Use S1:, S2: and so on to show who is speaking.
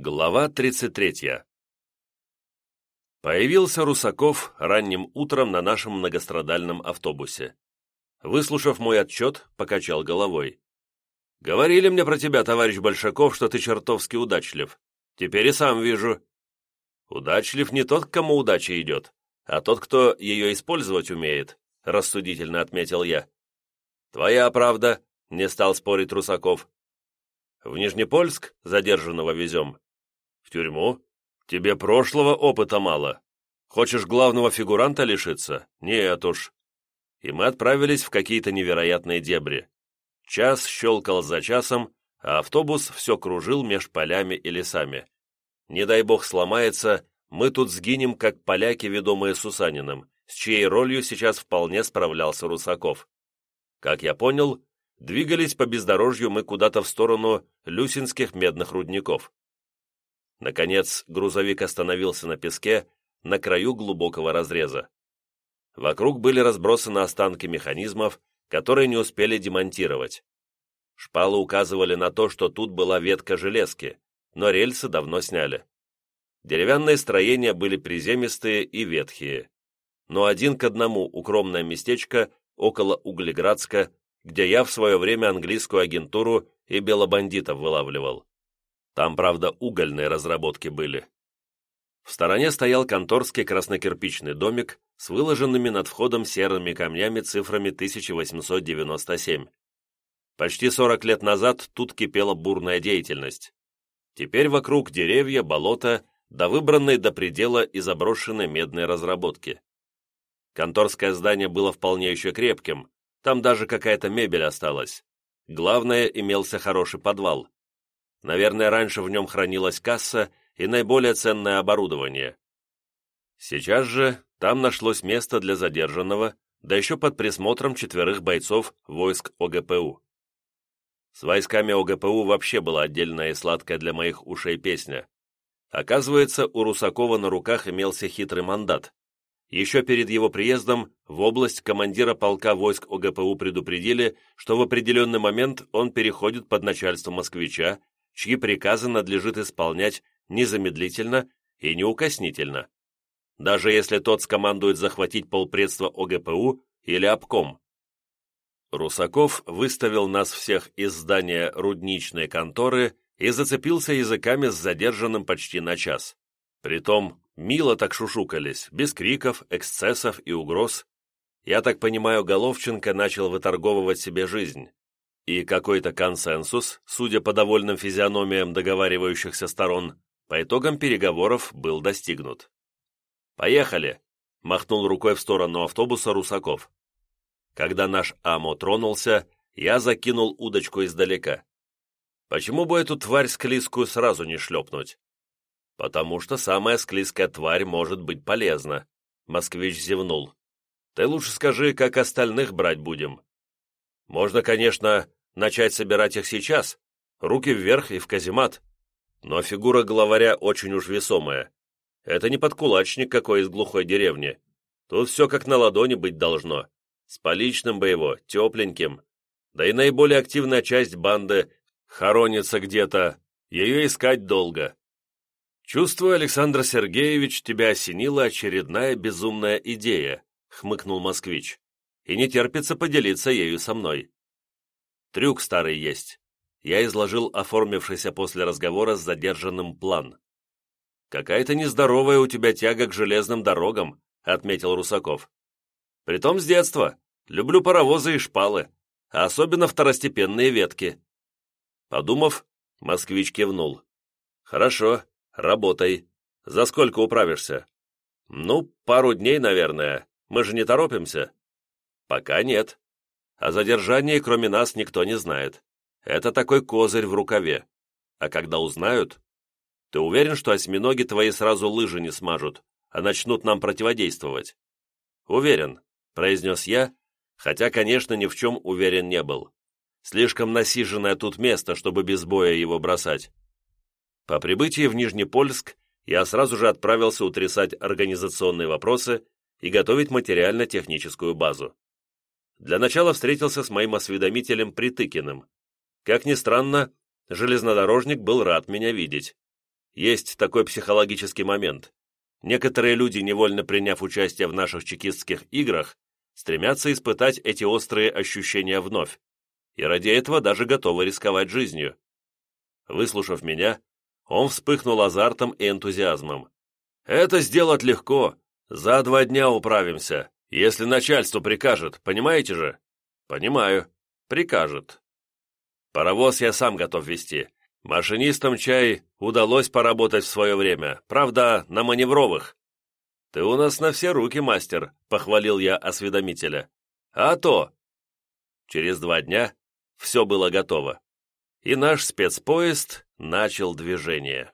S1: Глава 33. Появился Русаков ранним утром на нашем многострадальном автобусе. Выслушав мой отчет, покачал головой. «Говорили мне про тебя, товарищ Большаков, что ты чертовски удачлив. Теперь и сам вижу». «Удачлив не тот, к кому удача идет, а тот, кто ее использовать умеет», — рассудительно отметил я. «Твоя правда», — не стал спорить Русаков. «В Нижнепольск задержанного везем?» В тюрьму? Тебе прошлого опыта мало. Хочешь главного фигуранта лишиться? Нет уж. И мы отправились в какие-то невероятные дебри. Час щелкал за часом, а автобус все кружил меж полями и лесами. Не дай бог сломается, мы тут сгинем, как поляки, ведомые Сусаниным, с чьей ролью сейчас вполне справлялся Русаков. Как я понял, двигались по бездорожью мы куда-то в сторону Люсинских медных рудников. Наконец, грузовик остановился на песке, на краю глубокого разреза. Вокруг были разбросаны останки механизмов, которые не успели демонтировать. Шпалы указывали на то, что тут была ветка железки, но рельсы давно сняли. Деревянные строения были приземистые и ветхие. Но один к одному укромное местечко около Углеградска, где я в свое время английскую агентуру и белобандитов вылавливал. Там, правда, угольные разработки были. В стороне стоял конторский краснокирпичный домик с выложенными над входом серыми камнями цифрами 1897. Почти 40 лет назад тут кипела бурная деятельность. Теперь вокруг деревья, болота, да выбранные до предела и заброшенные медные разработки. Конторское здание было вполне еще крепким, там даже какая-то мебель осталась. Главное, имелся хороший подвал. Наверное, раньше в нем хранилась касса и наиболее ценное оборудование. Сейчас же там нашлось место для задержанного, да еще под присмотром четверых бойцов войск ОГПУ. С войсками ОГПУ вообще была отдельная и сладкая для моих ушей песня. Оказывается, у Русакова на руках имелся хитрый мандат. Еще перед его приездом в область командира полка войск ОГПУ предупредили, что в определенный момент он переходит под начальство москвича чьи приказы надлежит исполнять незамедлительно и неукоснительно, даже если тот скомандует захватить полпредства ОГПУ или обком. Русаков выставил нас всех из здания рудничной конторы и зацепился языками с задержанным почти на час. Притом, мило так шушукались, без криков, эксцессов и угроз. Я так понимаю, Головченко начал выторговывать себе жизнь и какой-то консенсус, судя по довольным физиономиям договаривающихся сторон, по итогам переговоров был достигнут. «Поехали!» – махнул рукой в сторону автобуса Русаков. Когда наш АМО тронулся, я закинул удочку издалека. Почему бы эту тварь склизкую сразу не шлепнуть? Потому что самая склизкая тварь может быть полезна. Москвич зевнул. Ты лучше скажи, как остальных брать будем. Можно, конечно, начать собирать их сейчас, руки вверх и в каземат. Но фигура главаря очень уж весомая. Это не подкулачник какой из глухой деревни. Тут все как на ладони быть должно. С поличным бы его, тепленьким. Да и наиболее активная часть банды хоронится где-то. Ее искать долго. «Чувствую, Александр Сергеевич, тебя осенила очередная безумная идея», — хмыкнул москвич. «И не терпится поделиться ею со мной. Трюк старый есть. Я изложил оформившийся после разговора с задержанным план. «Какая-то нездоровая у тебя тяга к железным дорогам», — отметил Русаков. «Притом с детства. Люблю паровозы и шпалы, а особенно второстепенные ветки». Подумав, москвич кивнул. «Хорошо, работай. За сколько управишься?» «Ну, пару дней, наверное. Мы же не торопимся». «Пока нет. О задержании, кроме нас, никто не знает. Это такой козырь в рукаве. А когда узнают... Ты уверен, что осьминоги твои сразу лыжи не смажут, а начнут нам противодействовать? Уверен, произнес я, хотя, конечно, ни в чем уверен не был. Слишком насиженное тут место, чтобы без боя его бросать. По прибытии в Нижнепольск я сразу же отправился утрясать организационные вопросы и готовить материально-техническую базу. Для начала встретился с моим осведомителем Притыкиным. Как ни странно, железнодорожник был рад меня видеть. Есть такой психологический момент. Некоторые люди, невольно приняв участие в наших чекистских играх, стремятся испытать эти острые ощущения вновь, и ради этого даже готовы рисковать жизнью. Выслушав меня, он вспыхнул азартом и энтузиазмом. «Это сделать легко. За два дня управимся, если начальство прикажет, понимаете же?» «Понимаю. Прикажет». «Паровоз я сам готов вести. Машинистам чай удалось поработать в свое время, правда, на маневровых. «Ты у нас на все руки, мастер», — похвалил я осведомителя. «А то!» Через два дня все было готово, и наш спецпоезд начал движение.